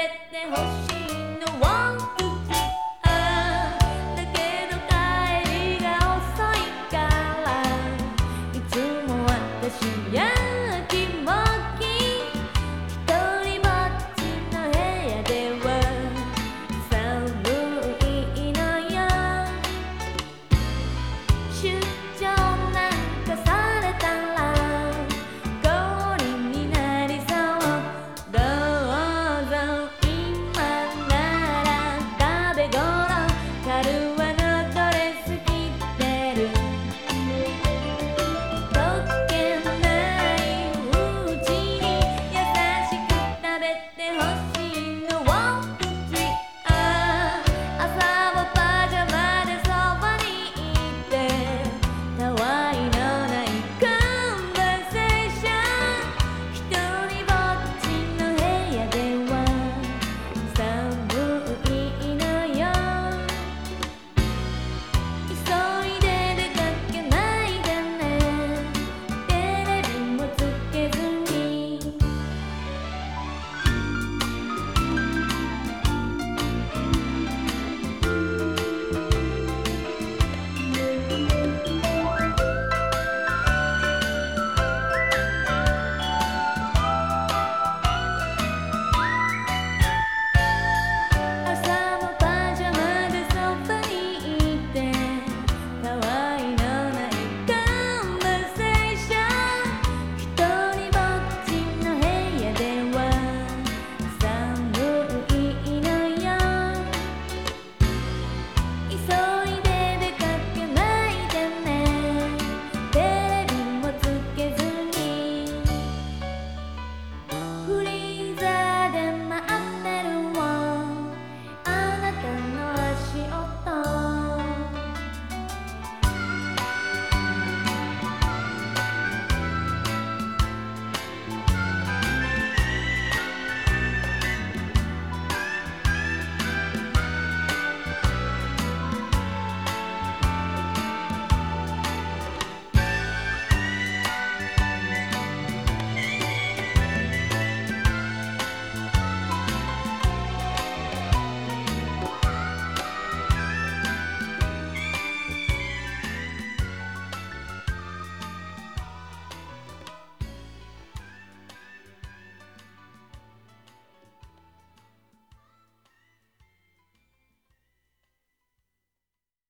べてほしい